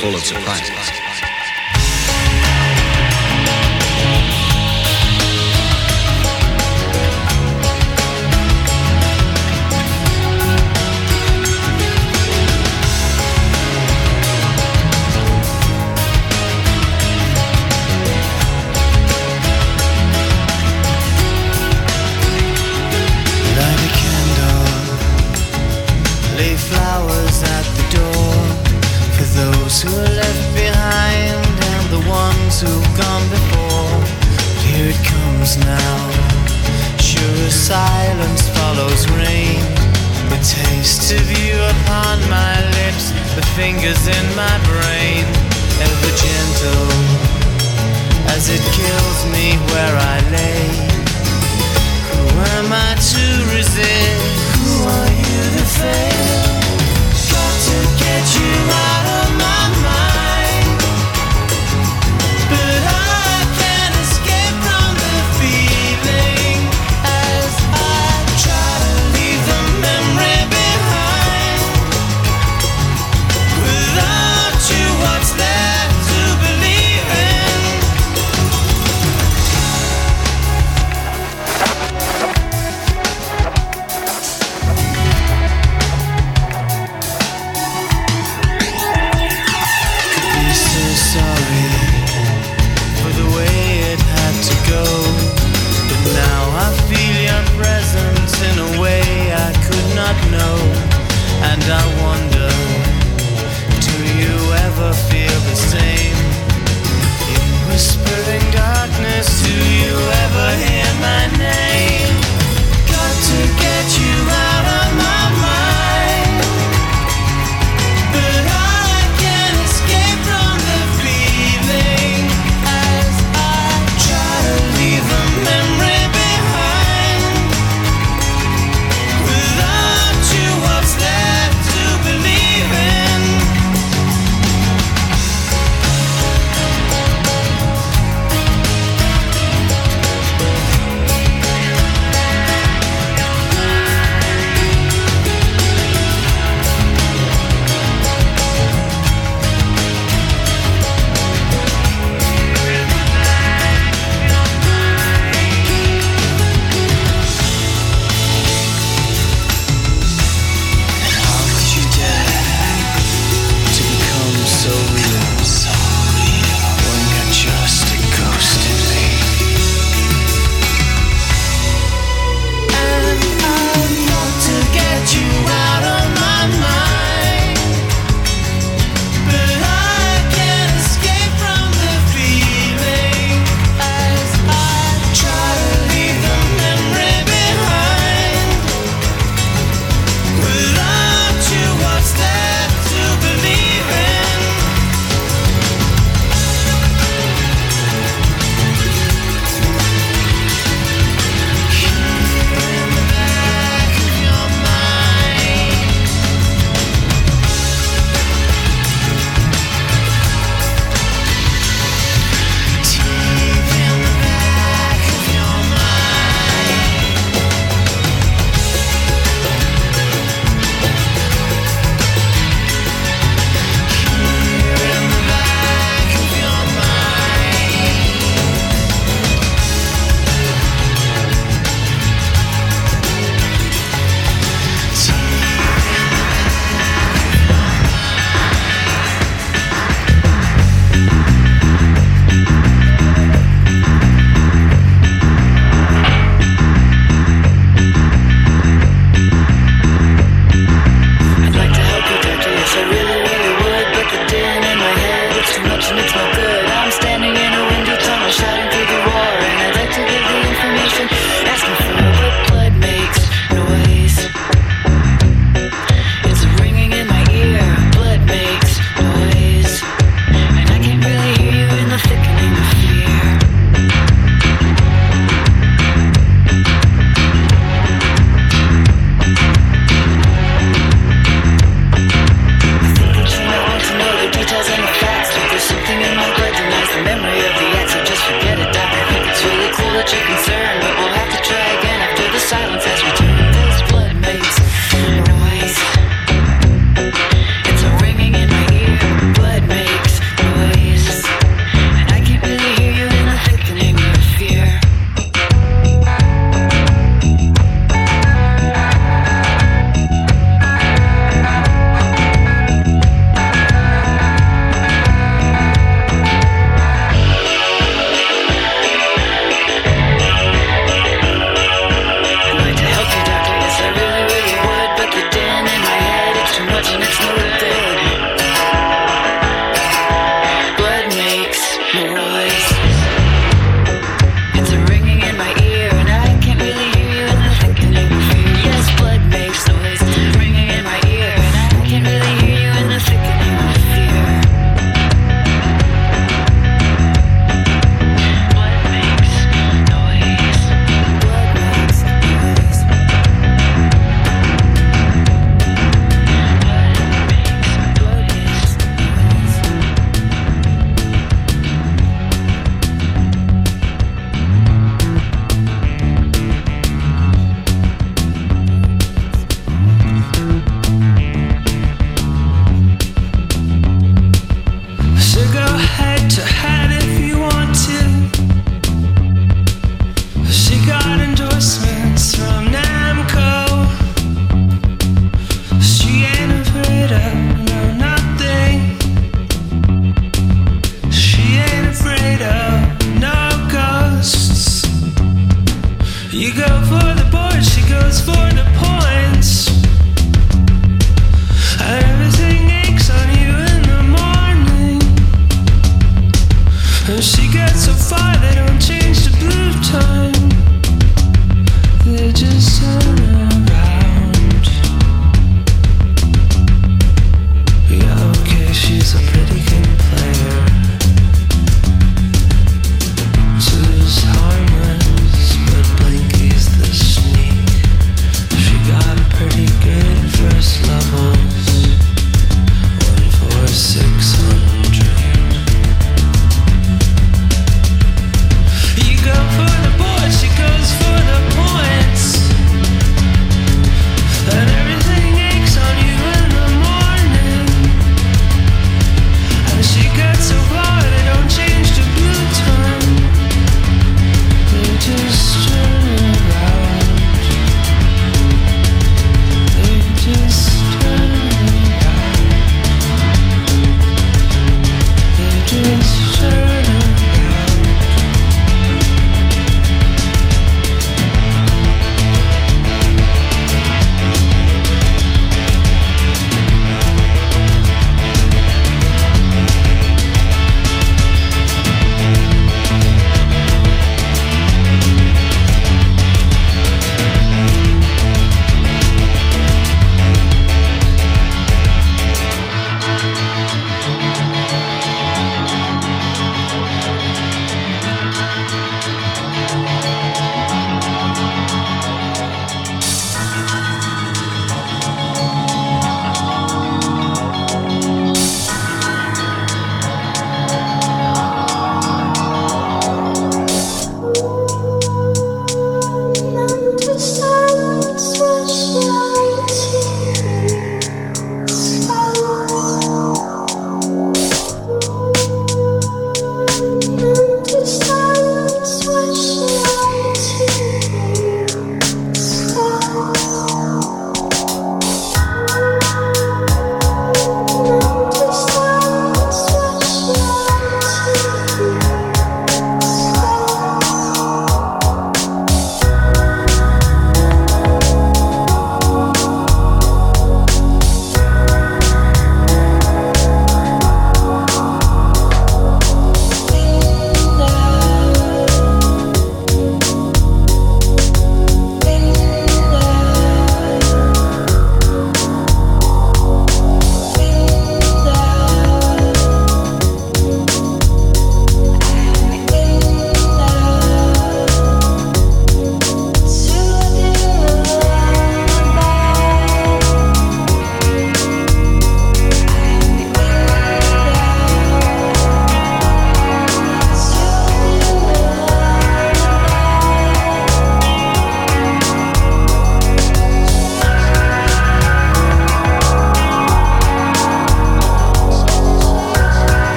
full of surprises.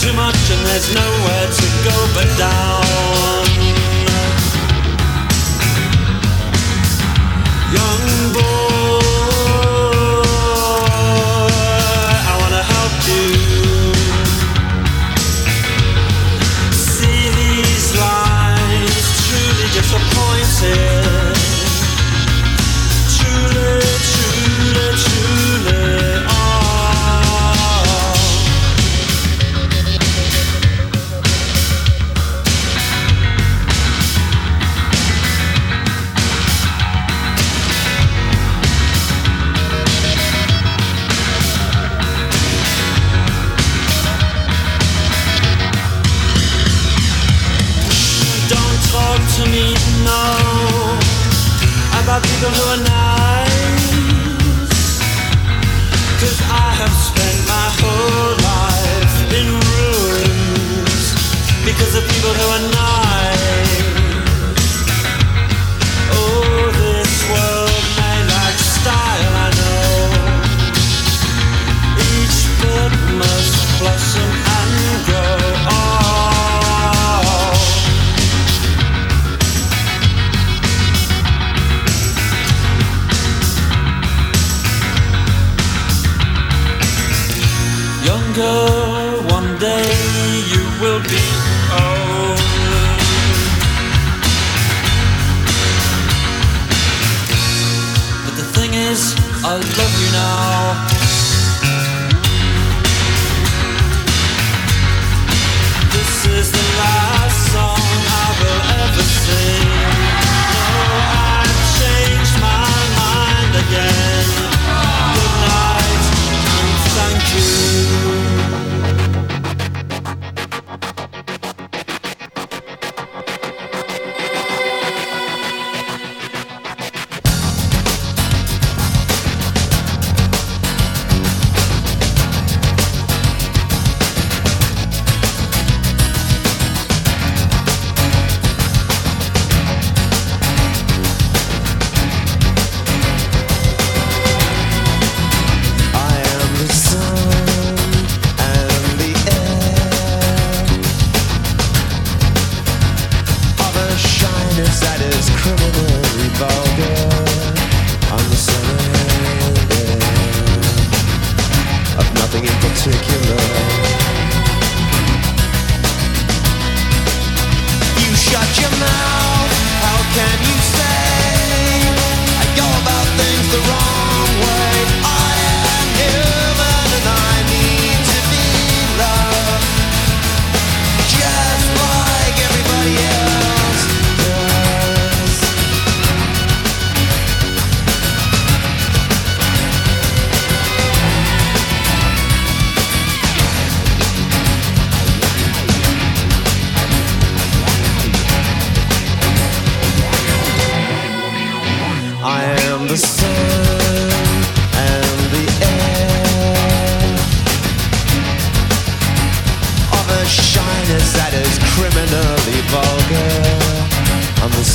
too much and there's no I love you now.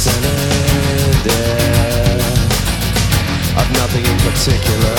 center. I've nothing in particular.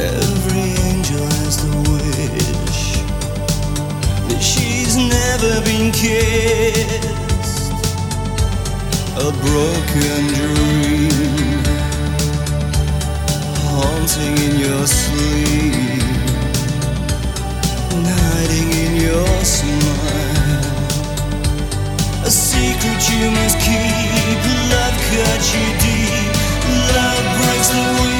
Every angel has the wish that she's never been kissed. A broken dream haunting in your sleep, hiding in your smile. A secret you must keep. Love cuts you deep. Love breaks the wheel.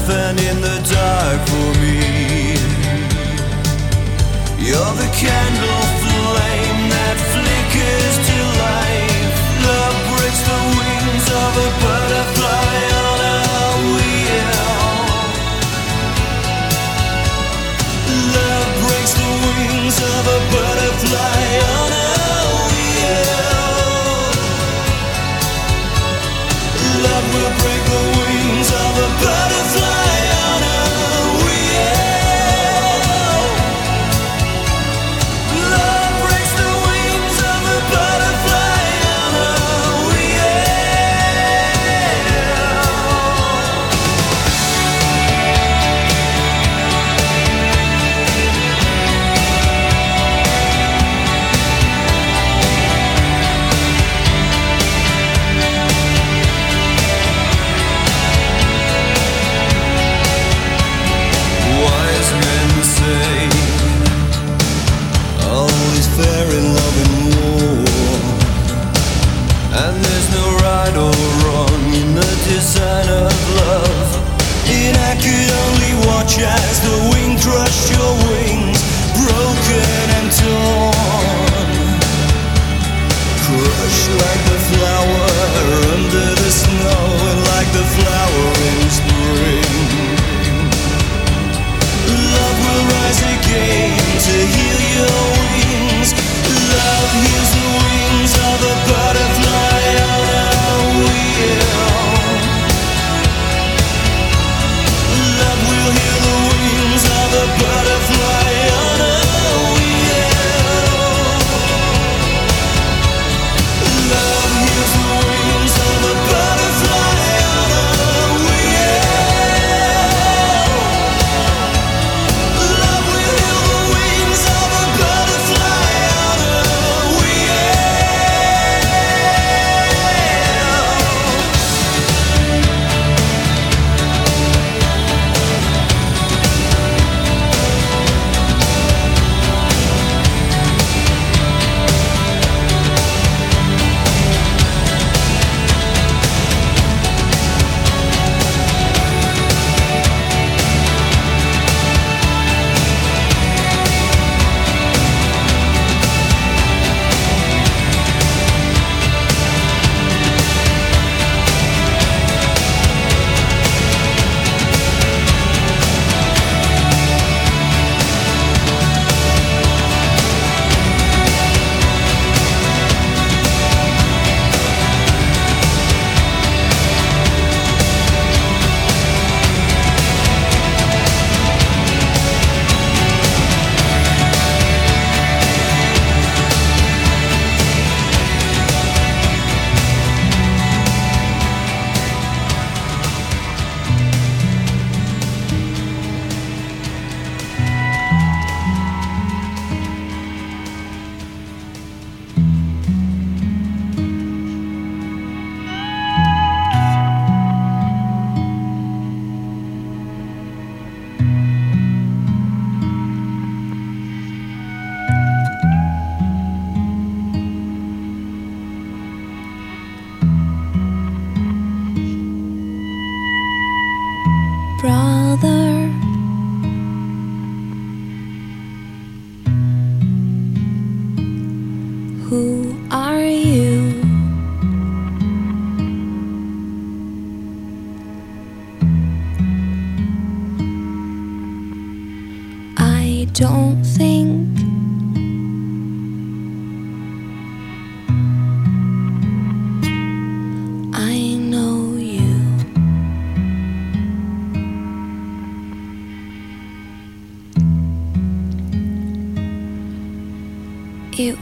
a knife, and in the dark for me, you're the candle flame that flickers to life. Love breaks the wings of a butterfly on a wheel. Love breaks the wings of a butterfly on a wheel. Love will break the wings of a butterfly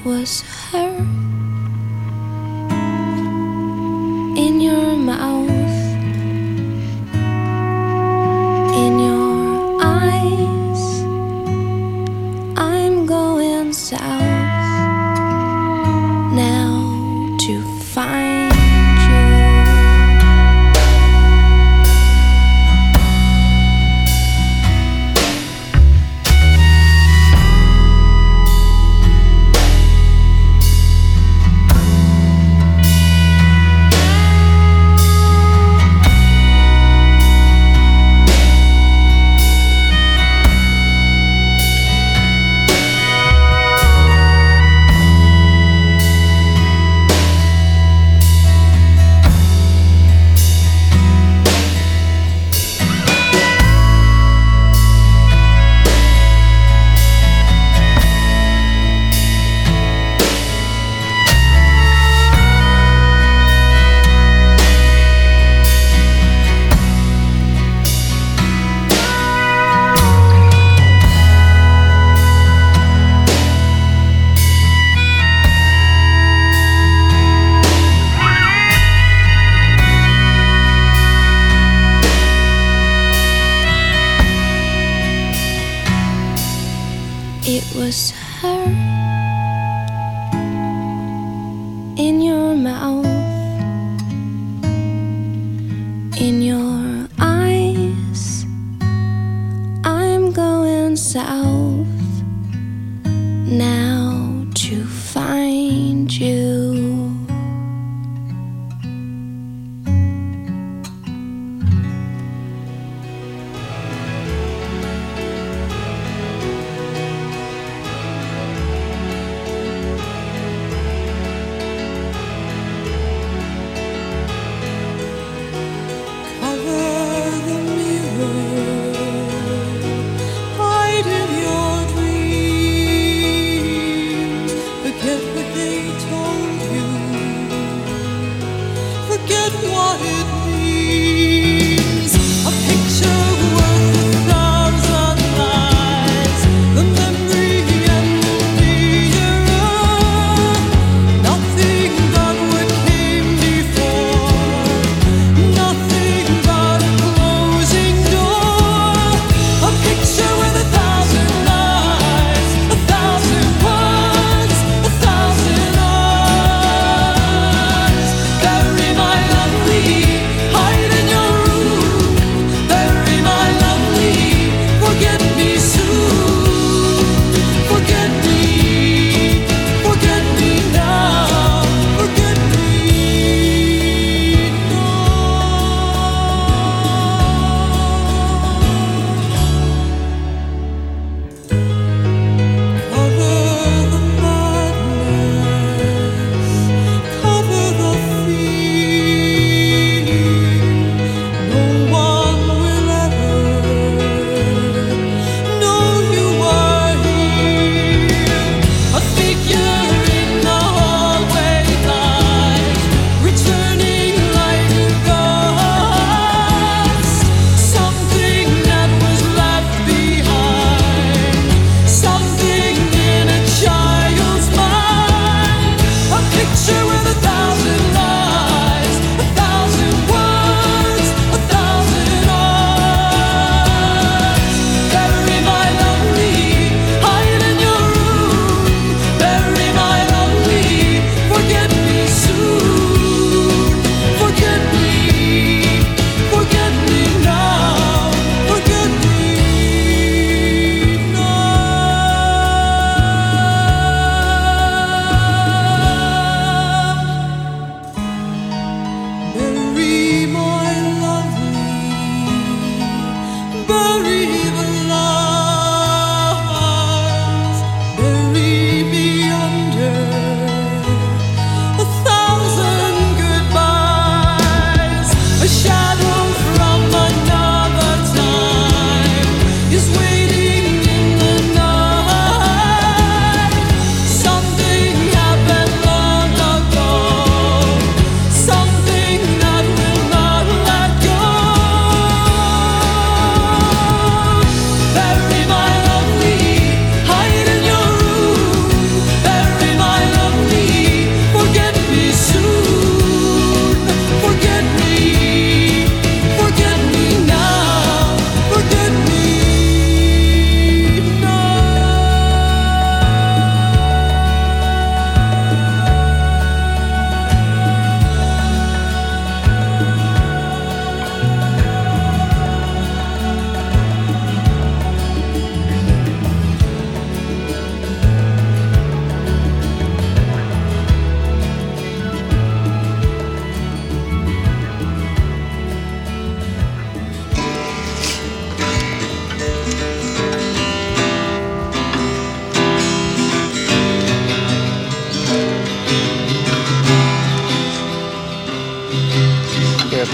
was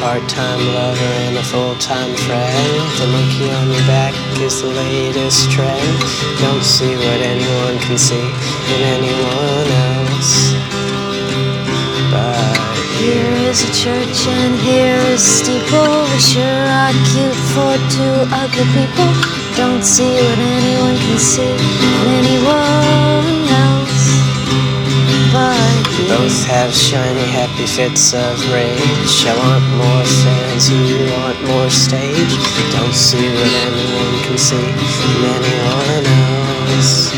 part-time lover and a full-time friend. The monkey on your back is the latest trend. Don't see what anyone can see in anyone else. But Here is a church and here is a steeple. We sure are cute for two ugly people. Don't see what anyone can see in anyone else. But. Both have shiny, happy fits of rage. I want more fans, you want more stage. Don't see what anyone can see in anyone else.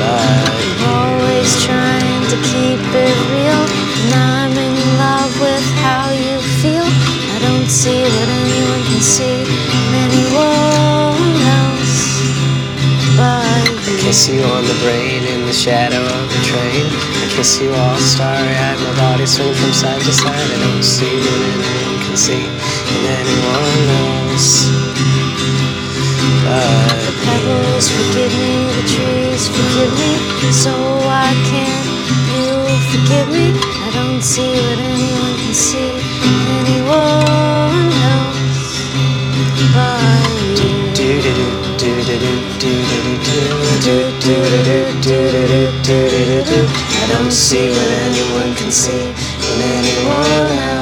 But I'm Always trying to keep it real. And I'm in love with how you feel. I don't see what anyone can see in anyone kiss you on the brain in the shadow of the train. I kiss you all starry eyed, my body swing from side to side. I don't see what anyone can see in anyone else. But the Pebbles, forgive me, the trees, forgive me. So why can't you forgive me? I don't see what anyone can see in anyone else. But you. do do do do do do do I don't see what anyone can see in anyone else.